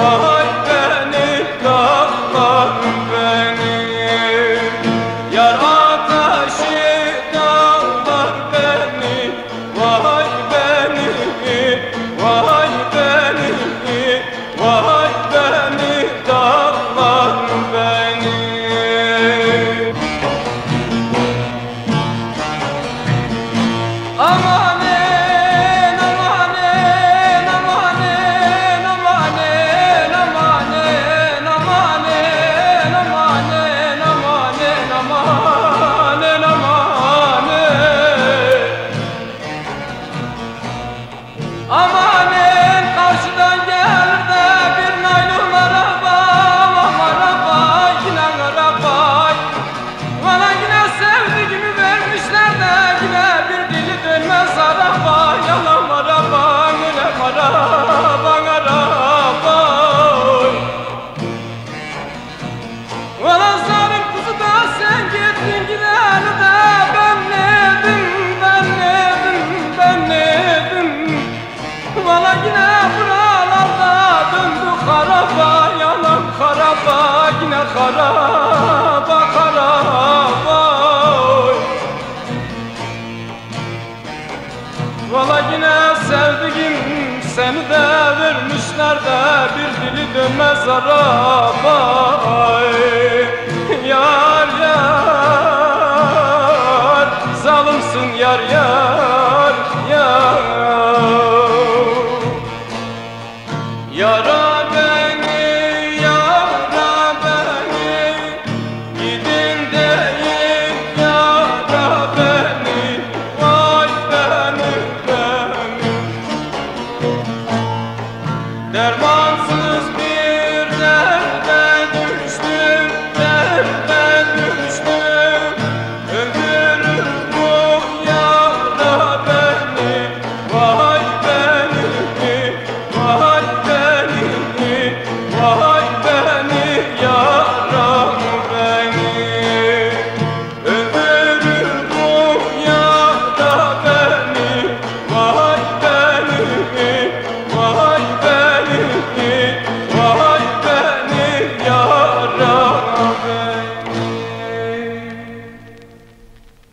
와. Aman Karabağ yine Karabağ Karabağ Valla yine sevdiğim seni de vermişler de bir dili dönmez araba Yar yar zalimsin yar yar yar. Yar Hermano.